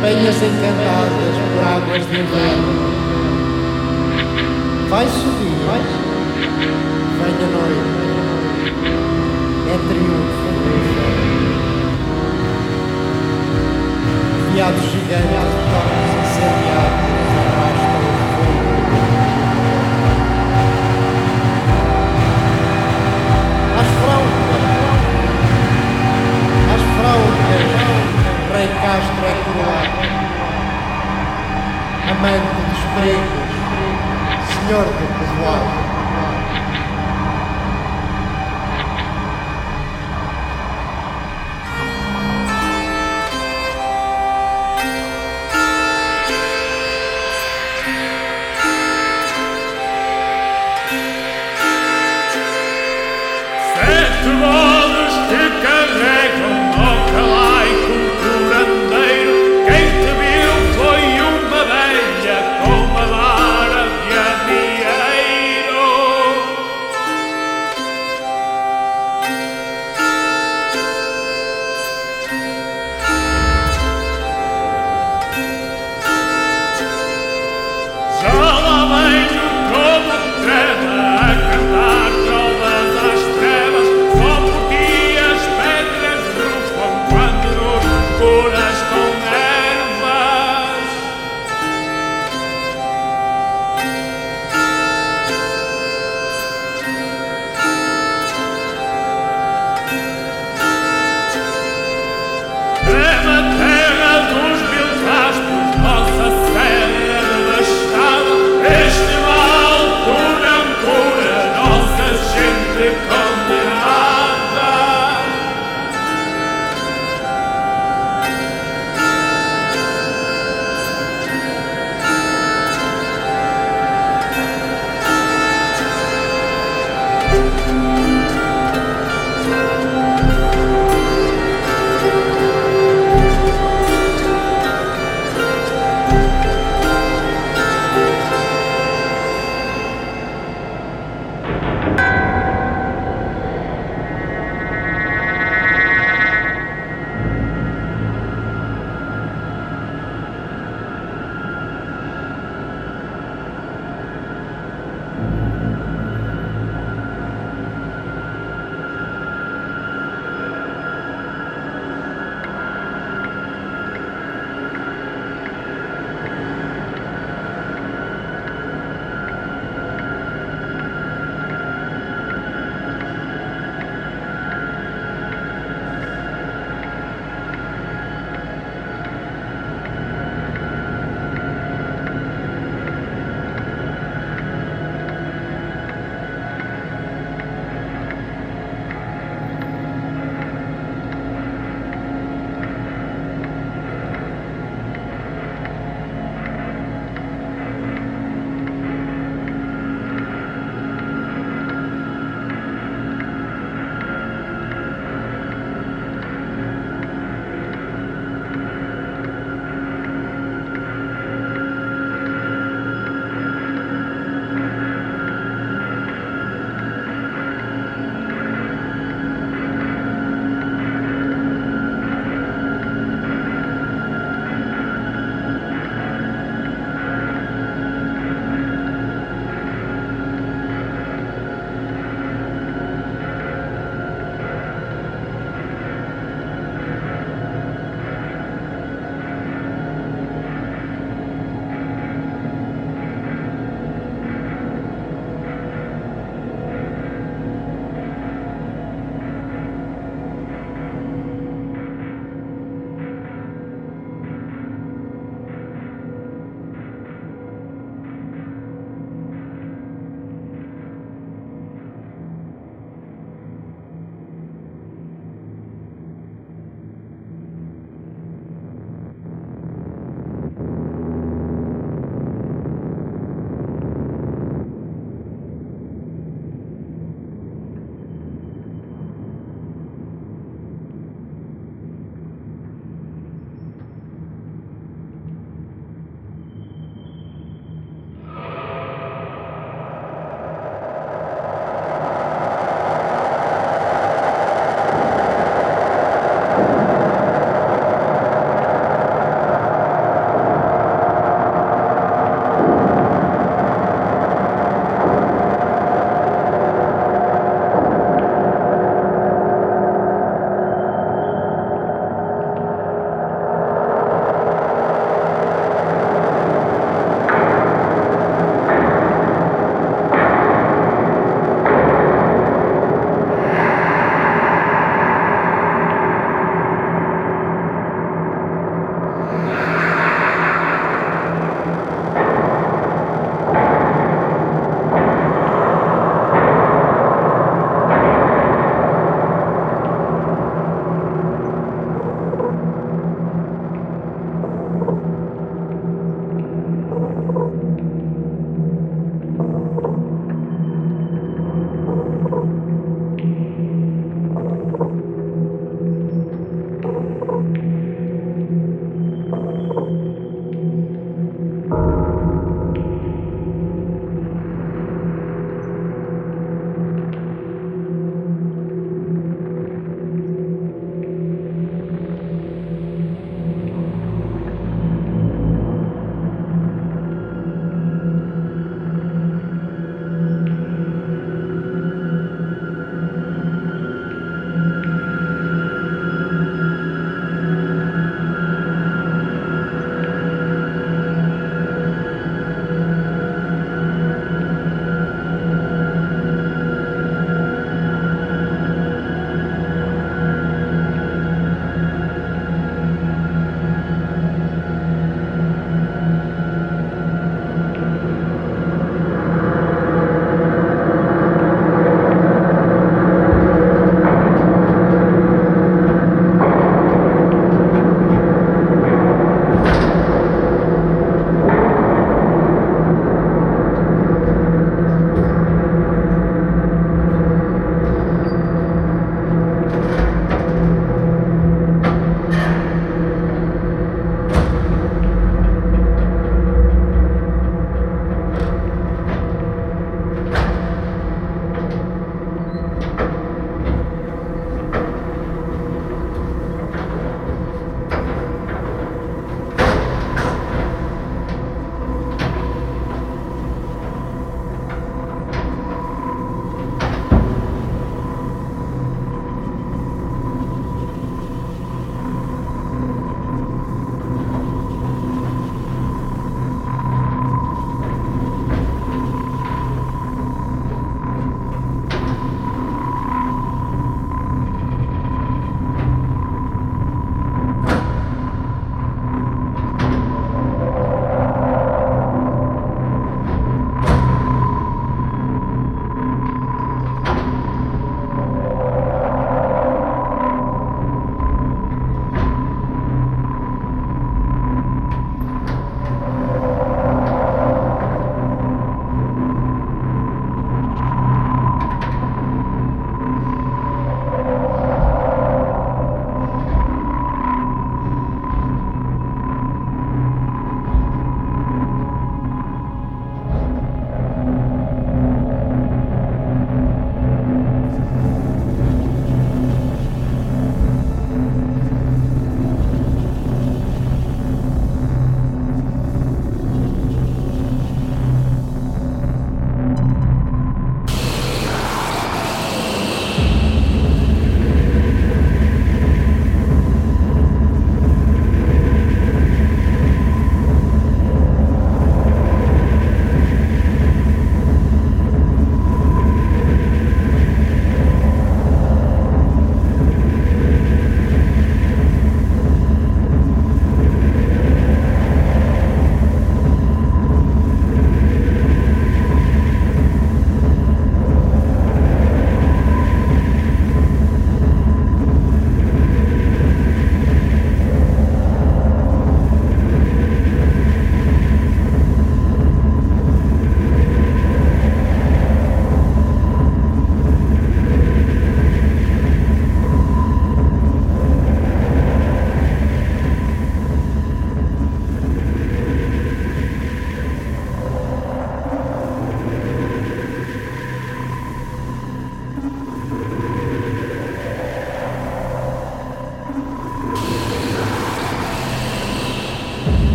Penhas encantadas por águas de inverno, vai subir, vai, vem a noite, é triunfo. Viados gigantes, torres fraudas, Rei Castro é coroado, amante dos perigos, senhor do povoado.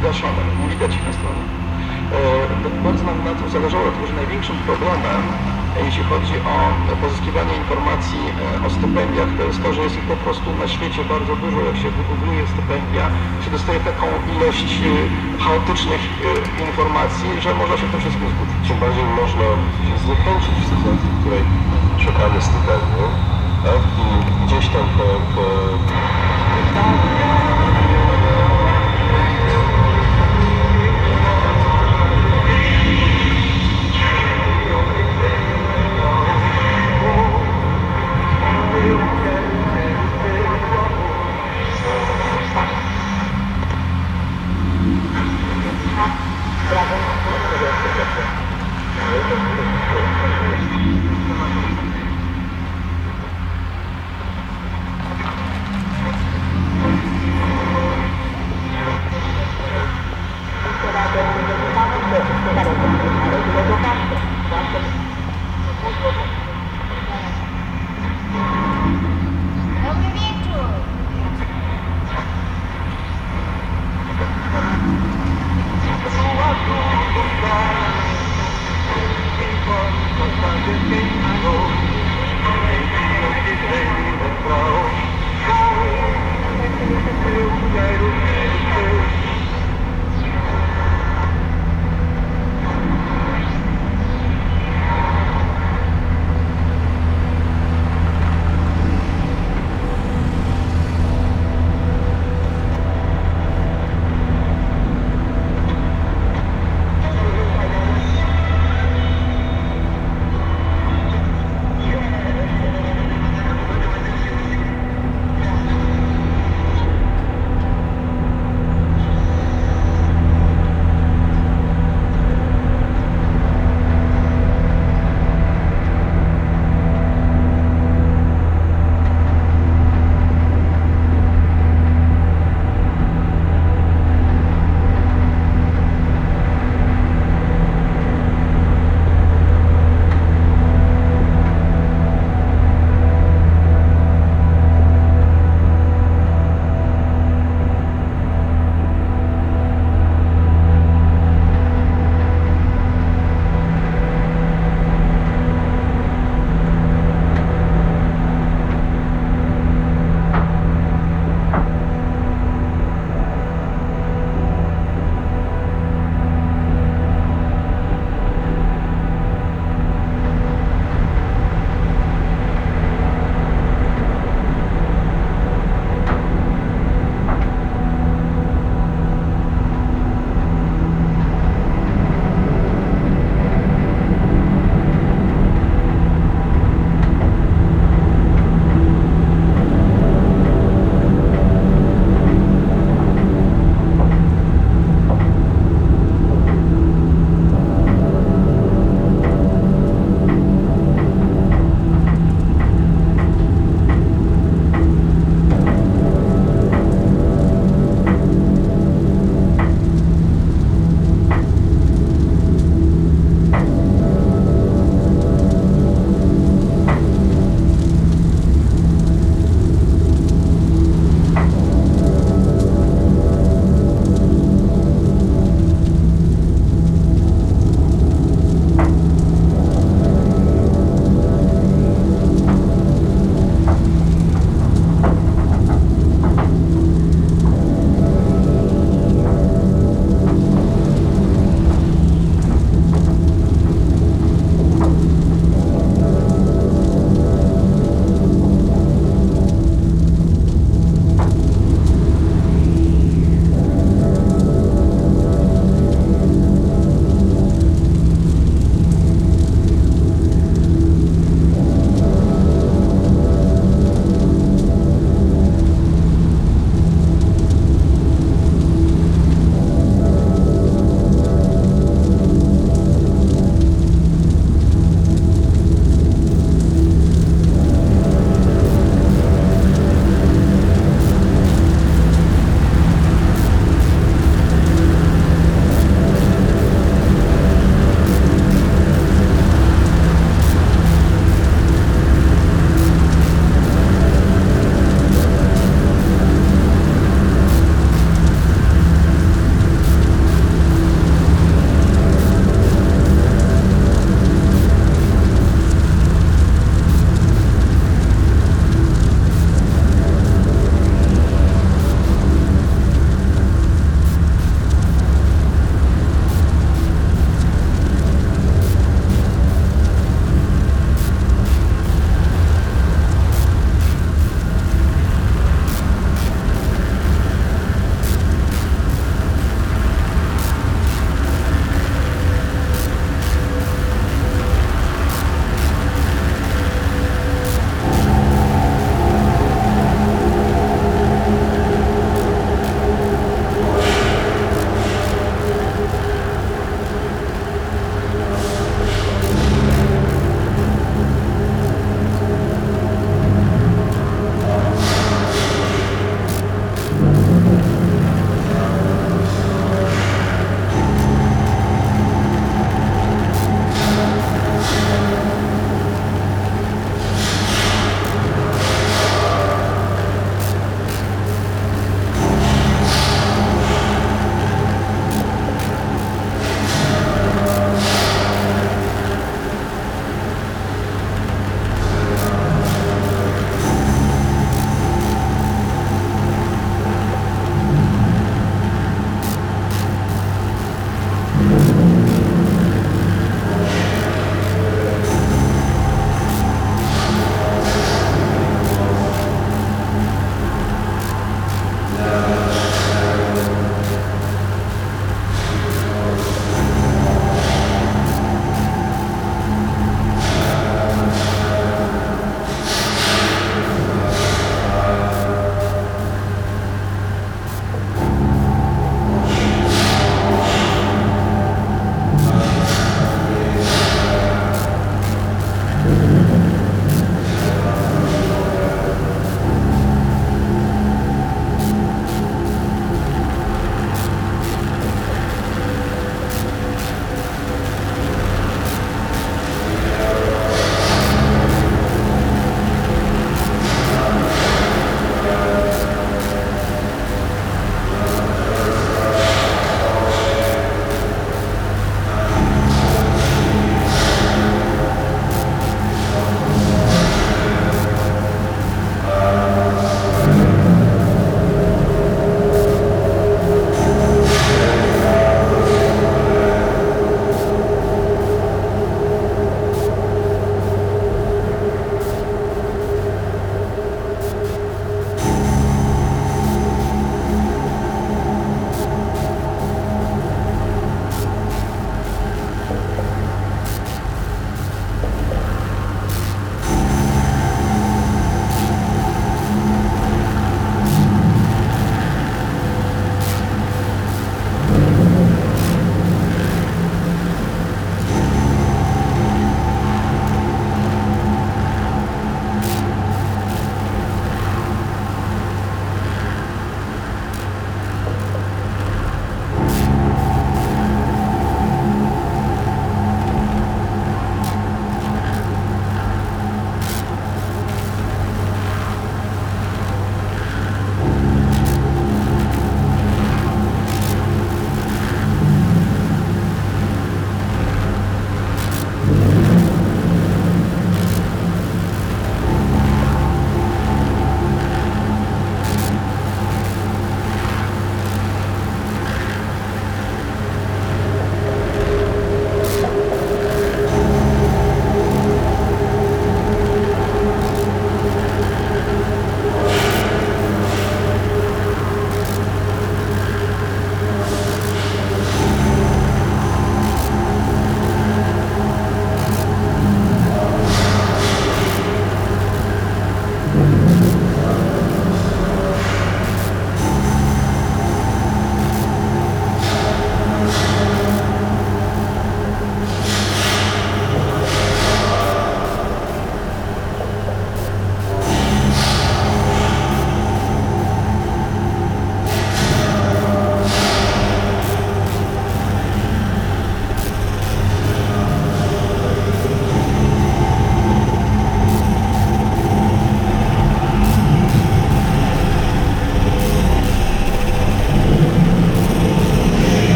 Wygaszone, nie widać ich na stronie. E, Bardzo nam na tym zależało, dlatego że największym problemem, e, jeśli chodzi o pozyskiwanie informacji e, o stypendiach, to jest to, że jest ich po prostu na świecie bardzo dużo. Jak się wygoogluje stypendia, się dostaje taką ilość e, chaotycznych informacji, że można się w tym wszystkim zgubić. Tym bardziej można się zniechęcić w sytuacji, w której szukamy stypendium tak? i gdzieś tam po, po Dobry eu quero ser